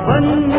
बन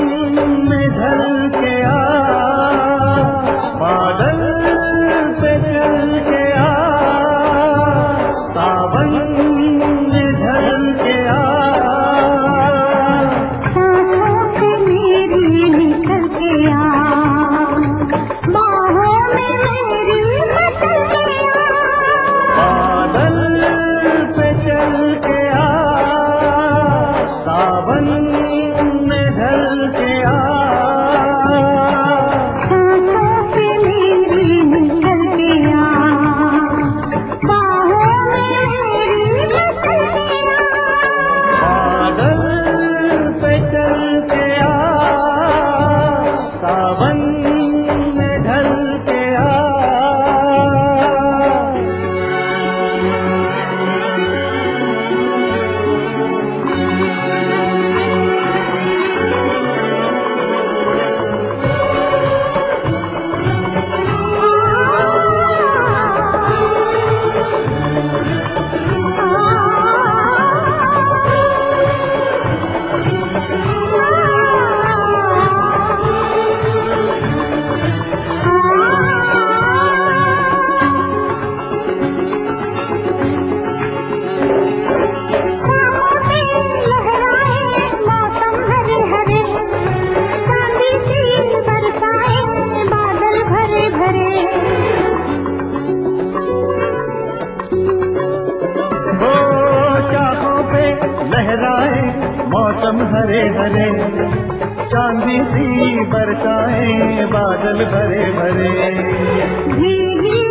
मौसम हरे हरे चांदी सी बरसाए बादल भरे भरे।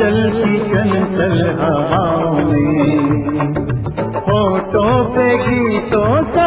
चलती चंचल हवाओं में। होठों पे गीतों सा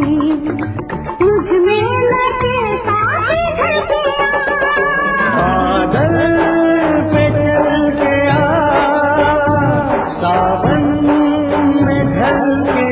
में ढल के